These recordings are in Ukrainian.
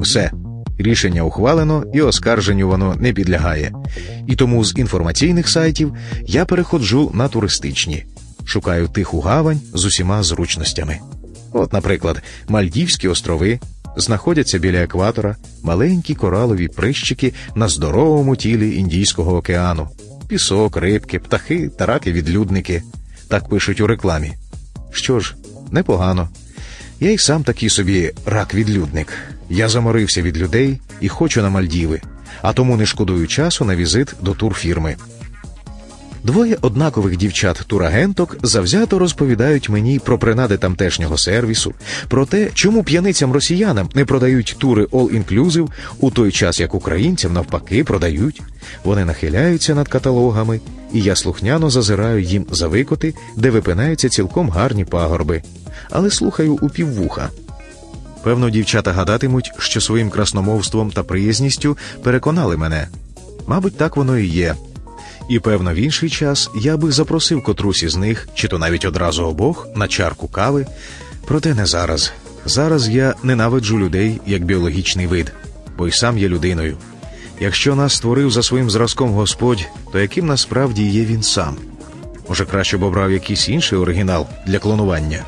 Все. Рішення ухвалено і оскарженню воно не підлягає. І тому з інформаційних сайтів я переходжу на туристичні, шукаю тиху гавань з усіма зручностями. От, наприклад, Мальдівські острови знаходяться біля екватора, маленькі коралові прищики на здоровому тілі Індійського океану, пісок, рибки, птахи та раки-відлюдники. Так пишуть у рекламі. Що ж, непогано. Я й сам такий собі рак-відлюдник. Я заморився від людей і хочу на Мальдіви, а тому не шкодую часу на візит до турфірми. Двоє однакових дівчат-турагенток завзято розповідають мені про принади тамтешнього сервісу, про те, чому п'яницям росіянам не продають тури all-inclusive, у той час як українцям навпаки продають. Вони нахиляються над каталогами, і я слухняно зазираю їм за викоти, де випинаються цілком гарні пагорби, але слухаю у піввуха. Певно, дівчата гадатимуть, що своїм красномовством та приязністю переконали мене. Мабуть, так воно і є. І певно, в інший час я би запросив котрусь із них, чи то навіть одразу обох, на чарку кави. Проте не зараз. Зараз я ненавиджу людей як біологічний вид, бо й сам є людиною. Якщо нас створив за своїм зразком Господь, то яким насправді є він сам? Може, краще б обрав якийсь інший оригінал для клонування?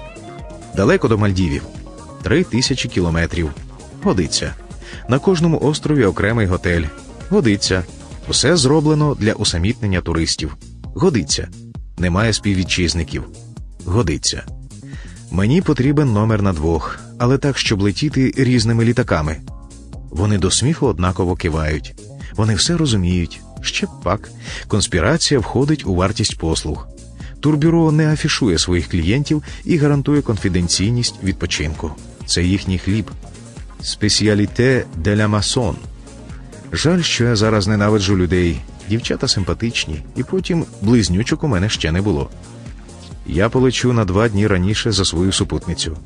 Далеко до Мальдівів три тисячі кілометрів. Годиться. На кожному острові окремий готель. Годиться. Усе зроблено для усамітнення туристів. Годиться. Немає співвітчизників. Годиться. Мені потрібен номер на двох, але так, щоб летіти різними літаками. Вони до сміху однаково кивають. Вони все розуміють. Ще пак. Конспірація входить у вартість послуг. Турбюро не афішує своїх клієнтів і гарантує конфіденційність відпочинку. Це їхній хліб. Спеціаліте де ля масон. Жаль, що я зараз ненавиджу людей. Дівчата симпатичні, і потім близнючок у мене ще не було. Я полечу на два дні раніше за свою супутницю.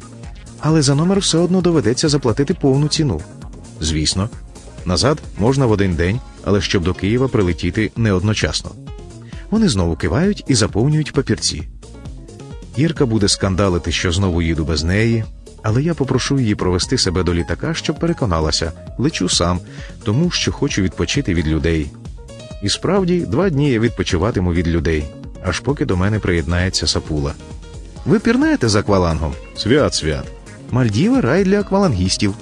Але за номер все одно доведеться заплатити повну ціну. Звісно, назад можна в один день, але щоб до Києва прилетіти не одночасно. Вони знову кивають і заповнюють папірці. Ірка буде скандалити, що знову їду без неї, але я попрошу її провести себе до літака, щоб переконалася, лечу сам, тому що хочу відпочити від людей. І справді, два дні я відпочиватиму від людей, аж поки до мене приєднається сапула. Ви пірнаєте за аквалангом? Свят, свят. Мальдіви рай для аквалангістів.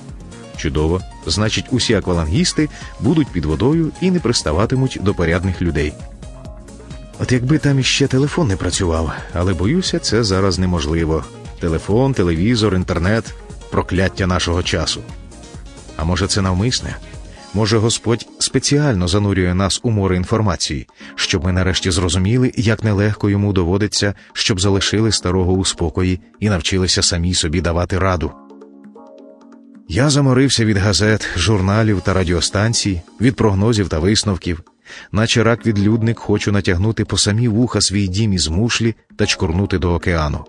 Чудово. Значить, усі аквалангісти будуть під водою і не приставатимуть до порядних людей. От якби там іще телефон не працював, але боюся, це зараз неможливо. Телефон, телевізор, інтернет прокляття нашого часу. А може, це навмисне? Може, Господь спеціально занурює нас у море інформації, щоб ми нарешті зрозуміли, як нелегко йому доводиться, щоб залишили старого у спокої і навчилися самі собі давати раду. Я заморився від газет, журналів та радіостанцій, від прогнозів та висновків, наче рак відлюдник хочу натягнути по самі вуха свій дім із мушлі та чкурнути до океану.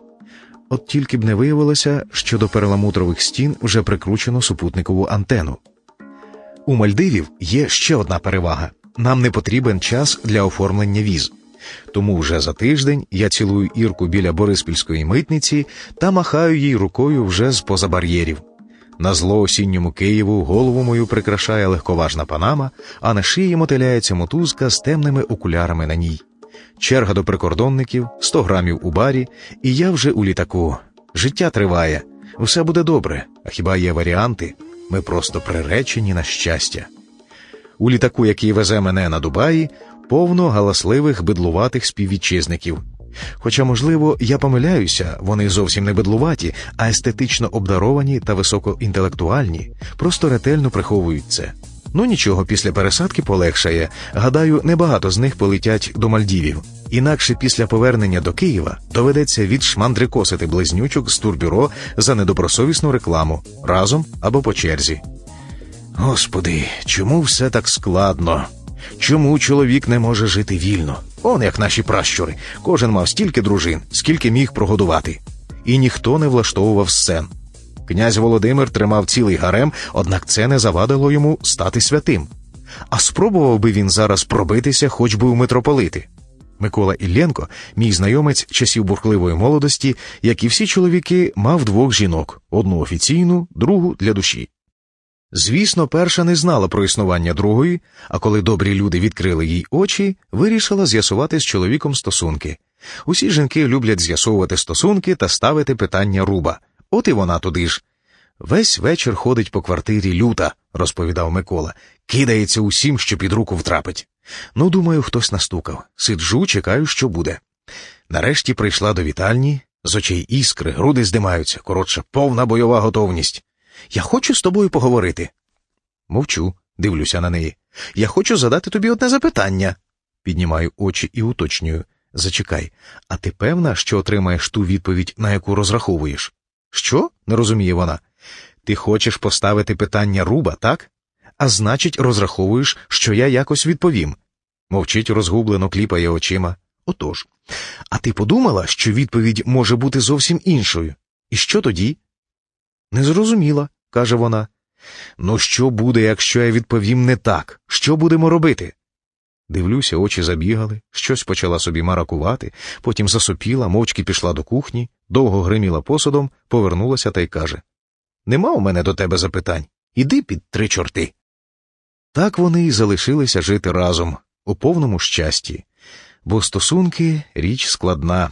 От тільки б не виявилося, що до переламутрових стін вже прикручено супутникову антену. У Мальдивів є ще одна перевага: нам не потрібен час для оформлення віз. Тому вже за тиждень я цілую ірку біля Бориспільської митниці та махаю їй рукою вже з поза бар'єрів. На зло осінньому Києву голову мою прикрашає легковажна панама, а на шиї мотиляється мотузка з темними окулярами на ній. Черга до прикордонників, 100 грамів у барі, і я вже у літаку. Життя триває, все буде добре. А хіба є варіанти? Ми просто приречені на щастя. У літаку, який везе мене на Дубаї, повно галасливих бидлуватих співвітчизників. Хоча, можливо, я помиляюся, вони зовсім не бидлуваті, а естетично обдаровані та високоінтелектуальні, просто ретельно приховують це. Ну нічого, після пересадки полегшає. Гадаю, небагато з них полетять до Мальдівів. Інакше після повернення до Києва доведеться відшмандрикосити близнючок з турбюро за недобросовісну рекламу разом або по черзі. Господи, чому все так складно? Чому чоловік не може жити вільно? Он як наші пращури. Кожен мав стільки дружин, скільки міг прогодувати. І ніхто не влаштовував сцен. Князь Володимир тримав цілий гарем, однак це не завадило йому стати святим. А спробував би він зараз пробитися хоч би у митрополити. Микола Ілленко, мій знайомець часів бурхливої молодості, як і всі чоловіки, мав двох жінок: одну офіційну, другу для душі. Звісно, перша не знала про існування другої, а коли добрі люди відкрили їй очі, вирішила з'ясувати з чоловіком стосунки. Усі жінки люблять з'ясовувати стосунки та ставити питання руба. От і вона туди ж. Весь вечір ходить по квартирі люта, розповідав Микола, кидається усім, що під руку втрапить. Ну, думаю, хтось настукав. Сиджу, чекаю, що буде. Нарешті прийшла до вітальні, з очей іскри, груди здимаються, коротше, повна бойова готовність. Я хочу з тобою поговорити. Мовчу, дивлюся на неї. Я хочу задати тобі одне запитання. Піднімаю очі і уточнюю. Зачекай, а ти певна, що отримаєш ту відповідь, на яку розраховуєш? Що? не розуміє вона. Ти хочеш поставити питання руба, так? А значить, розраховуєш, що я якось відповім. Мовчить розгублено, кліпає очима. Отож. А ти подумала, що відповідь може бути зовсім іншою? І що тоді? Не зрозуміла, каже вона. Ну, що буде, якщо я відповім не так? Що будемо робити? Дивлюся, очі забігали, щось почала собі маракувати, потім засопіла, мовчки пішла до кухні, довго гриміла посудом, повернулася та й каже Нема у мене до тебе запитань. Іди під три чорти. Так вони й залишилися жити разом, у повному щасті, бо стосунки річ складна,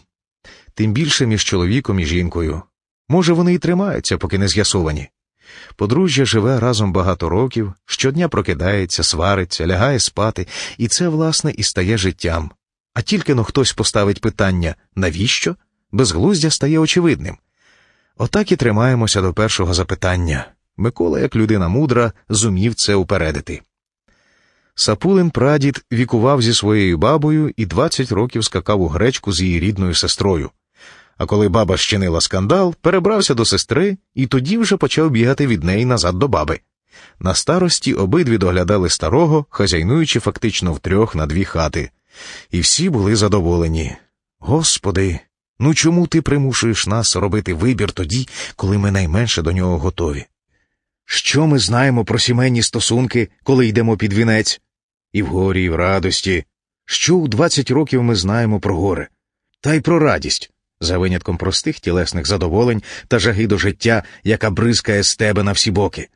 тим більше між чоловіком і жінкою. Може, вони і тримаються, поки не з'ясовані. Подружжя живе разом багато років, щодня прокидається, свариться, лягає спати, і це, власне, і стає життям. А тільки но хтось поставить питання навіщо? Безглуздя стає очевидним. Отак і тримаємося до першого запитання. Микола, як людина мудра, зумів це упередити. Сапулин прадід вікував зі своєю бабою і 20 років скакав у гречку з її рідною сестрою. А коли баба щинила скандал, перебрався до сестри і тоді вже почав бігати від неї назад до баби. На старості обидві доглядали старого, хазяйнуючи фактично втрьох на дві хати. І всі були задоволені. Господи, ну чому ти примушуєш нас робити вибір тоді, коли ми найменше до нього готові? Що ми знаємо про сімейні стосунки, коли йдемо під вінець? І в горі, і в радості. Що у двадцять років ми знаємо про горе, та й про радість, за винятком простих тілесних задоволень та жаги до життя, яка бризкає з тебе на всі боки.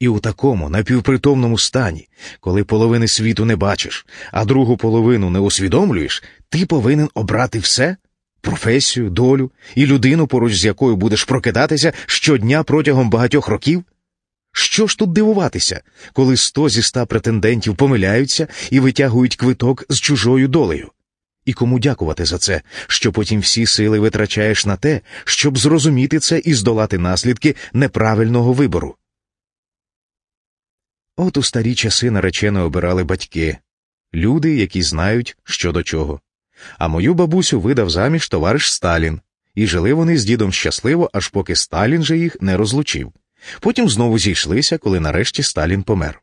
І у такому напівпритомному стані, коли половини світу не бачиш, а другу половину не усвідомлюєш, ти повинен обрати все професію, долю і людину, поруч з якою будеш прокидатися щодня протягом багатьох років. Що ж тут дивуватися, коли сто зі ста претендентів помиляються і витягують квиток з чужою долею? І кому дякувати за це, що потім всі сили витрачаєш на те, щоб зрозуміти це і здолати наслідки неправильного вибору? От у старі часи наречено обирали батьки, люди, які знають, що до чого. А мою бабусю видав заміж товариш Сталін, і жили вони з дідом щасливо, аж поки Сталін же їх не розлучив. Потім знову зійшлися, коли нарешті Сталін помер.